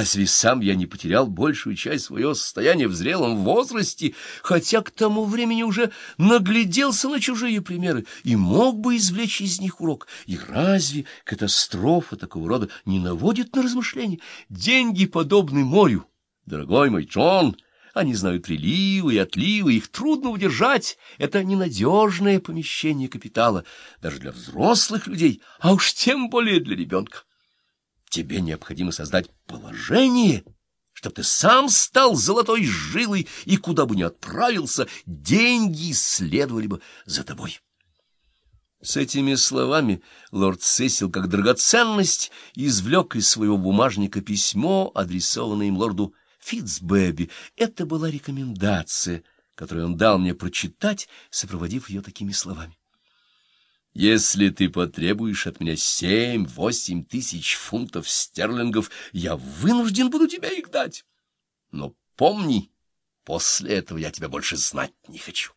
Разве сам я не потерял большую часть своего состояния в зрелом возрасте, хотя к тому времени уже нагляделся на чужие примеры и мог бы извлечь из них урок? И разве катастрофа такого рода не наводит на размышления? Деньги подобны морю, дорогой мой Джон, они знают приливы и отливы, их трудно удержать. Это ненадежное помещение капитала, даже для взрослых людей, а уж тем более для ребенка. Тебе необходимо создать положение, чтобы ты сам стал золотой жилой, и куда бы ни отправился, деньги следовали бы за тобой. С этими словами лорд Сесил, как драгоценность, извлек из своего бумажника письмо, адресованное им лорду Фитцбэби. Это была рекомендация, которую он дал мне прочитать, сопроводив ее такими словами. Если ты потребуешь от меня семь-восемь тысяч фунтов стерлингов, я вынужден буду тебе их дать. Но помни, после этого я тебя больше знать не хочу.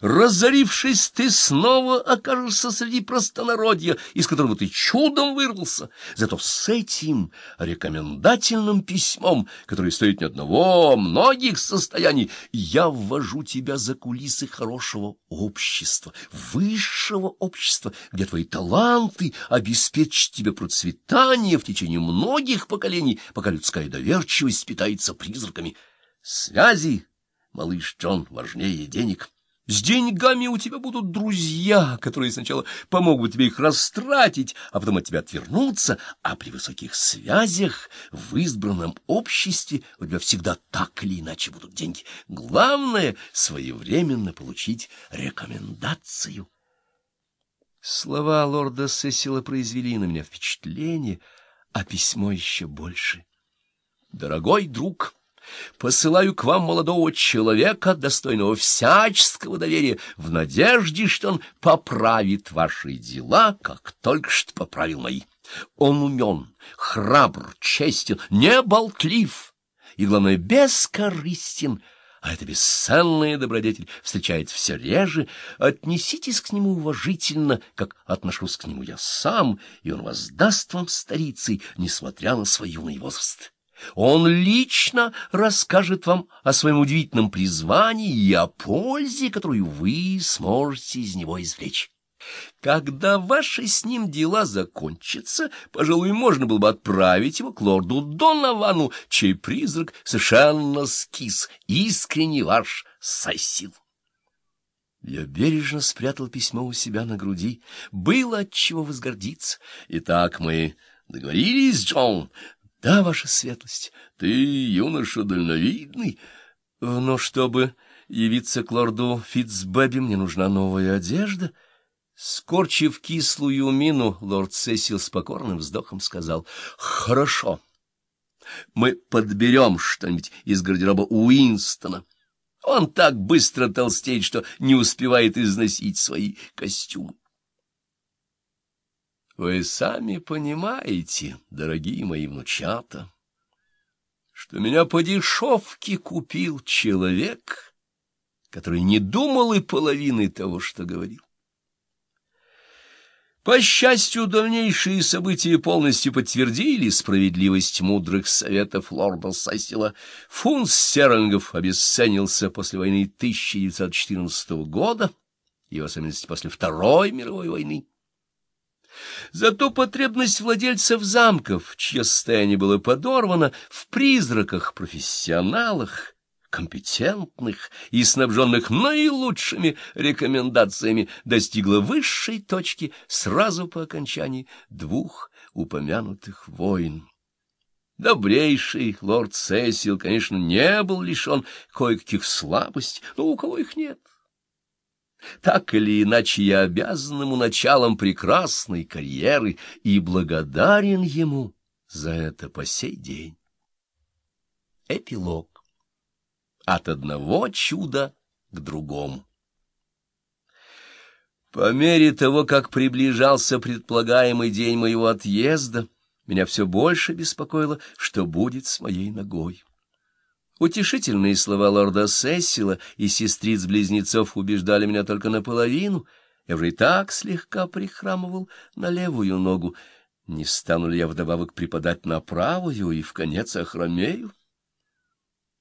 Разорившись, ты снова окажешься среди простонародья, из которого ты чудом вырвался. Зато с этим рекомендательным письмом, которое стоит не одного, а многих состояний, я ввожу тебя за кулисы хорошего общества, высшего общества, где твои таланты обеспечат тебе процветание в течение многих поколений, пока людская доверчивость питается призраками. Связи, малыш Джон, важнее денег». С деньгами у тебя будут друзья, которые сначала помогут тебе их растратить, а потом от тебя отвернутся, а при высоких связях в избранном обществе у тебя всегда так или иначе будут деньги. Главное — своевременно получить рекомендацию. Слова лорда Сесила произвели на меня впечатление, а письмо еще больше. «Дорогой друг!» Посылаю к вам молодого человека, достойного всяческого доверия, в надежде, что он поправит ваши дела, как только что поправил мои. Он умен, храбр, честен, не болтлив и, главное, бескорыстен, а это бесценная добродетель встречает все реже. Отнеситесь к нему уважительно, как отношусь к нему я сам, и он воздаст вам старицей, несмотря на свой юный возраст. Он лично расскажет вам о своем удивительном призвании и о пользе, которую вы сможете из него извлечь. Когда ваши с ним дела закончатся, пожалуй, можно было бы отправить его к лорду Доновану, чей призрак совершенно скис, искренне ваш сосил. Я бережно спрятал письмо у себя на груди. Было от чего возгордиться. Итак, мы договорились, Джон, — Да, ваша светлость, ты юноша дальновидный, но чтобы явиться к лорду Фитцбэби, мне нужна новая одежда. Скорчив кислую мину, лорд Сесил с покорным вздохом сказал, — Хорошо, мы подберем что-нибудь из гардероба Уинстона. Он так быстро толстеет, что не успевает износить свои костюмы. Вы сами понимаете, дорогие мои внучата, что меня по дешевке купил человек, который не думал и половины того, что говорил. По счастью, дальнейшие события полностью подтвердили справедливость мудрых советов лорда Сесила. Фунт стерлингов обесценился после войны 1914 года, и в особенности после Второй мировой войны. Зато потребность владельцев замков, чье состояние было подорвано, в призраках, профессионалах, компетентных и снабженных наилучшими рекомендациями, достигла высшей точки сразу по окончании двух упомянутых войн. Добрейший лорд Сесил, конечно, не был лишен кое-каких слабостей, но у кого их нет. Так или иначе, я обязан ему началом прекрасной карьеры и благодарен ему за это по сей день. Эпилог. От одного чуда к другому. По мере того, как приближался предполагаемый день моего отъезда, меня все больше беспокоило, что будет с моей ногой. Утешительные слова лорда Сессила и сестриц-близнецов убеждали меня только наполовину. Я уже и так слегка прихрамывал на левую ногу. Не стану ли я вдобавок преподать на правую и в конец охромею?